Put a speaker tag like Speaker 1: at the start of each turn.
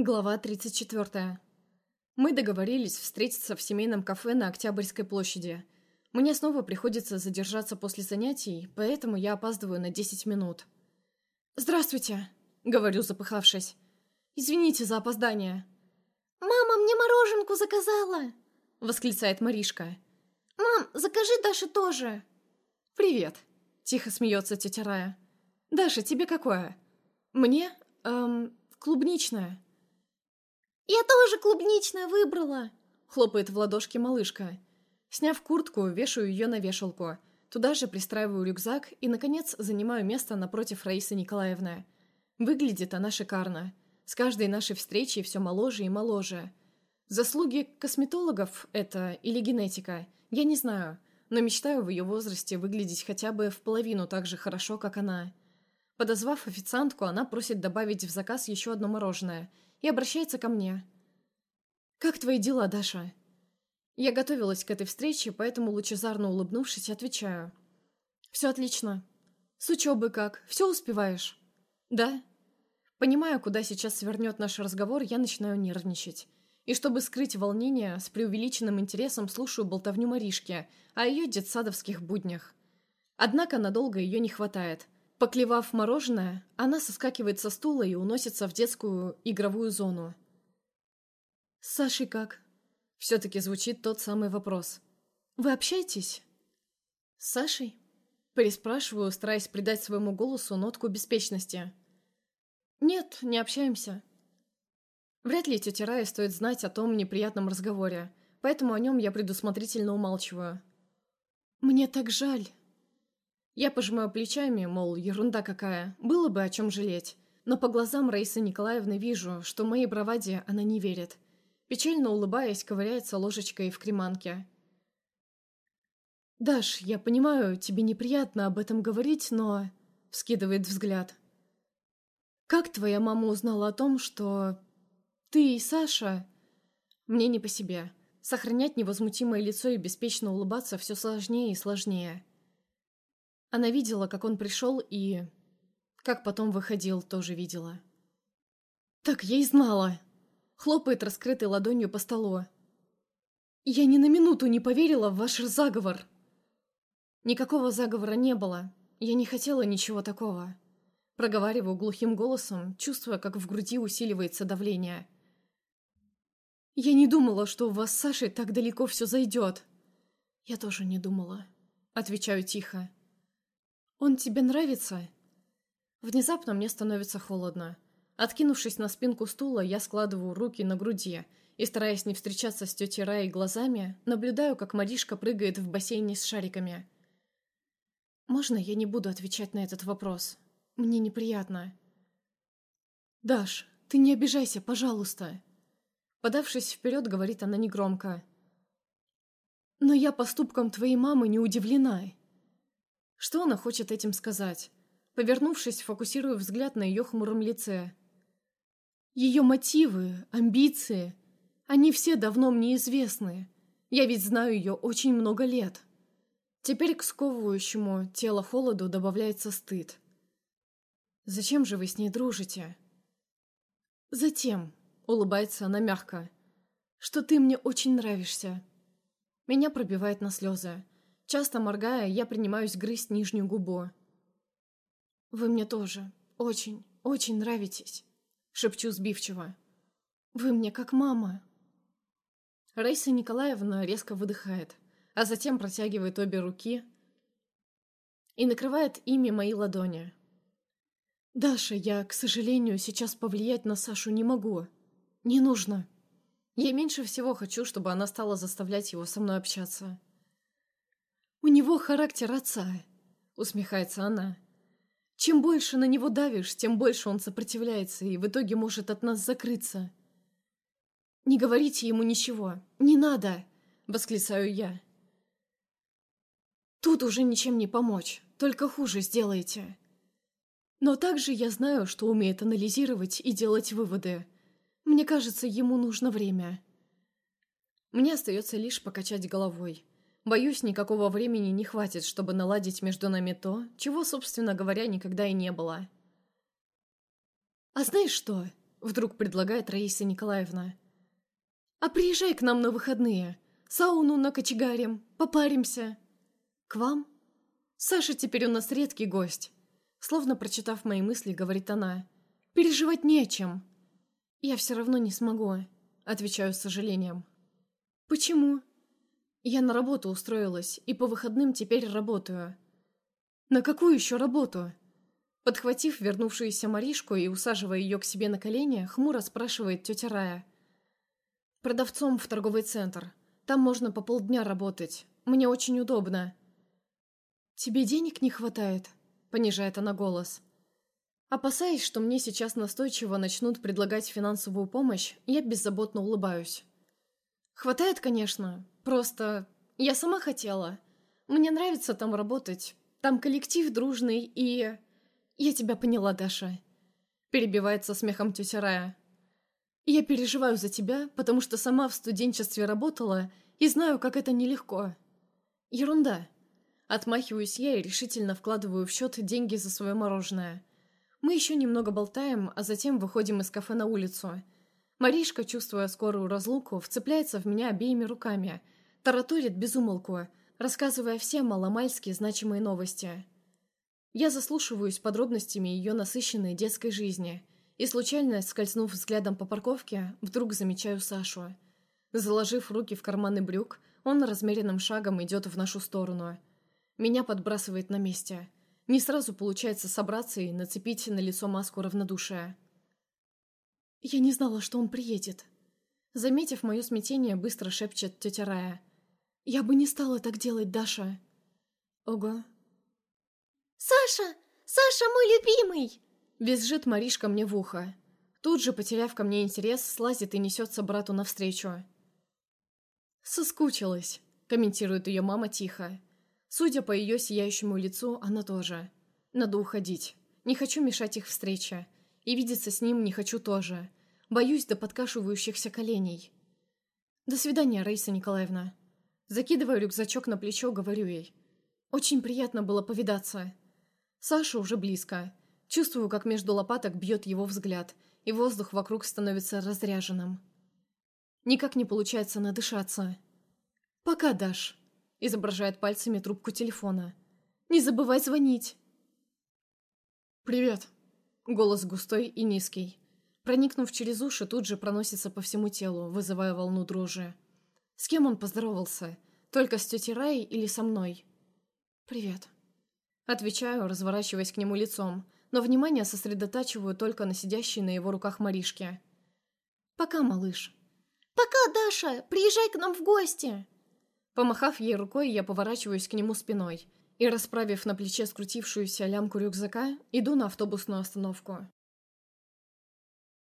Speaker 1: Глава 34. Мы договорились встретиться в семейном кафе на Октябрьской площади. Мне снова приходится задержаться после занятий, поэтому я опаздываю на 10 минут. «Здравствуйте», — говорю, запыхавшись. «Извините за опоздание».
Speaker 2: «Мама мне мороженку заказала!»
Speaker 1: — восклицает Маришка.
Speaker 2: «Мам, закажи Даше тоже!»
Speaker 1: «Привет!» — тихо смеется тетя Рая. «Даша, тебе какое?» «Мне? Эм, клубничное».
Speaker 2: «Я тоже клубничное выбрала!»
Speaker 1: — хлопает в ладошки малышка. Сняв куртку, вешаю ее на вешалку. Туда же пристраиваю рюкзак и, наконец, занимаю место напротив Раисы Николаевны. Выглядит она шикарно. С каждой нашей встречей все моложе и моложе. Заслуги косметологов это или генетика, я не знаю, но мечтаю в ее возрасте выглядеть хотя бы в половину так же хорошо, как она. Подозвав официантку, она просит добавить в заказ еще одно мороженое – и обращается ко мне. «Как твои дела, Даша?» Я готовилась к этой встрече, поэтому, лучезарно улыбнувшись, отвечаю. «Все отлично. С учебы как? Все успеваешь?» «Да». Понимая, куда сейчас свернет наш разговор, я начинаю нервничать. И чтобы скрыть волнение, с преувеличенным интересом слушаю болтовню Маришки о ее детсадовских буднях. Однако надолго ее не хватает – Поклевав мороженое, она соскакивает со стула и уносится в детскую игровую зону. «С Сашей как?» Все-таки звучит тот самый вопрос. «Вы общаетесь?» «С Сашей?» Переспрашиваю, стараясь придать своему голосу нотку беспечности. «Нет, не общаемся». Вряд ли тетя Рая стоит знать о том неприятном разговоре, поэтому о нем я предусмотрительно умалчиваю. «Мне так жаль», я пожимаю плечами, мол, ерунда какая, было бы о чем жалеть. Но по глазам Раисы Николаевны вижу, что моей браваде она не верит. Печально улыбаясь, ковыряется ложечкой в креманке. «Даш, я понимаю, тебе неприятно об этом говорить, но...» — вскидывает взгляд. «Как твоя мама узнала о том, что... ты и Саша...» Мне не по себе. Сохранять невозмутимое лицо и беспечно улыбаться все сложнее и сложнее. Она видела, как он пришел, и... Как потом выходил, тоже видела. «Так я и знала!» Хлопает раскрытой ладонью по столу. «Я ни на минуту не поверила в ваш заговор!» Никакого заговора не было. Я не хотела ничего такого. Проговариваю глухим голосом, чувствуя, как в груди усиливается давление. «Я не думала, что у вас с Сашей так далеко все зайдет!» «Я тоже не думала», — отвечаю тихо. «Он тебе нравится?» Внезапно мне становится холодно. Откинувшись на спинку стула, я складываю руки на груди и, стараясь не встречаться с тетей Раей глазами, наблюдаю, как Маришка прыгает в бассейне с шариками. «Можно я не буду отвечать на этот вопрос? Мне неприятно». «Даш, ты не обижайся, пожалуйста!» Подавшись вперед, говорит она негромко. «Но я поступком твоей мамы не удивлена что она хочет этим сказать? Повернувшись, фокусирую взгляд на ее хмуром лице. Ее мотивы, амбиции, они все давно мне известны. Я ведь знаю ее очень много лет. Теперь к сковывающему тело холоду добавляется стыд. «Зачем же вы с ней дружите?» «Затем», — улыбается она мягко, — «что ты мне очень нравишься». Меня пробивает на слезы. Часто моргая, я принимаюсь грызть нижнюю губу. «Вы мне тоже очень, очень нравитесь», — шепчу сбивчиво. «Вы мне как мама». Раиса Николаевна резко выдыхает, а затем протягивает обе руки и накрывает ими мои ладони. «Даша, я, к сожалению, сейчас повлиять на Сашу не могу. Не нужно. Я меньше всего хочу, чтобы она стала заставлять его со мной общаться». «У него характер отца», — усмехается она. «Чем больше на него давишь, тем больше он сопротивляется и в итоге может от нас закрыться». «Не говорите ему ничего, не надо!» — восклицаю я. «Тут уже ничем не помочь, только хуже сделаете». Но также я знаю, что умеет анализировать и делать выводы. Мне кажется, ему нужно время. Мне остается лишь покачать головой. Боюсь, никакого времени не хватит, чтобы наладить между нами то, чего, собственно говоря, никогда и не было. «А знаешь что?» — вдруг предлагает Раиса Николаевна. «А приезжай к нам на выходные. Сауну накочегарим, попаримся». «К вам?» «Саша теперь у нас редкий гость». Словно прочитав мои мысли, говорит она. «Переживать не о чем». «Я все равно не смогу», — отвечаю с сожалением. «Почему?» «Я на работу устроилась, и по выходным теперь работаю». «На какую еще работу?» Подхватив вернувшуюся Маришку и усаживая ее к себе на колени, хмуро спрашивает тетя Рая. «Продавцом в торговый центр. Там можно по полдня работать. Мне очень удобно». «Тебе денег не хватает?» — понижает она голос. Опасаясь, что мне сейчас настойчиво начнут предлагать финансовую помощь, я беззаботно улыбаюсь. «Хватает, конечно. Просто я сама хотела. Мне нравится там работать. Там коллектив дружный и...» «Я тебя поняла, Даша», — перебивается смехом тетя Рая. «Я переживаю за тебя, потому что сама в студенчестве работала и знаю, как это нелегко». «Ерунда». Отмахиваюсь я и решительно вкладываю в счет деньги за свое мороженое. Мы еще немного болтаем, а затем выходим из кафе на улицу. Маришка, чувствуя скорую разлуку, вцепляется в меня обеими руками, тараторит безумолку, рассказывая все маломальски значимые новости. Я заслушиваюсь подробностями ее насыщенной детской жизни и, случайно скользнув взглядом по парковке, вдруг замечаю Сашу. Заложив руки в карманы брюк, он размеренным шагом идет в нашу сторону. Меня подбрасывает на месте. Не сразу получается собраться и нацепить на лицо маску равнодушия. «Я не знала, что он приедет». Заметив мое смятение, быстро шепчет тетя Рая. «Я бы не стала так делать, Даша». «Ого,
Speaker 2: «Саша! Саша, мой любимый!»
Speaker 1: Визжит Маришка мне в ухо. Тут же, потеряв ко мне интерес, слазит и несется брату навстречу. «Соскучилась», — комментирует ее мама тихо. Судя по ее сияющему лицу, она тоже. «Надо уходить. Не хочу мешать их встрече. И видеться с ним не хочу тоже. Боюсь до подкашивающихся коленей». «До свидания, Раиса Николаевна». Закидываю рюкзачок на плечо, говорю ей. «Очень приятно было повидаться». Саша уже близко. Чувствую, как между лопаток бьет его взгляд, и воздух вокруг становится разряженным. Никак не получается надышаться. «Пока, Даш», — изображает пальцами трубку телефона. «Не забывай звонить».
Speaker 3: «Привет», —
Speaker 1: голос густой и низкий. Проникнув через уши, тут же проносится по всему телу, вызывая волну дрожи. С кем он поздоровался? Только с тетей Раей или со мной? «Привет», Отвечаю, разворачиваясь к нему лицом, но внимание сосредотачиваю только на сидящей на его руках Маришке. «Пока, малыш».
Speaker 2: «Пока, Даша! Приезжай к нам в гости!»
Speaker 1: Помахав ей рукой, я поворачиваюсь к нему спиной и, расправив на плече скрутившуюся лямку рюкзака, иду на автобусную остановку.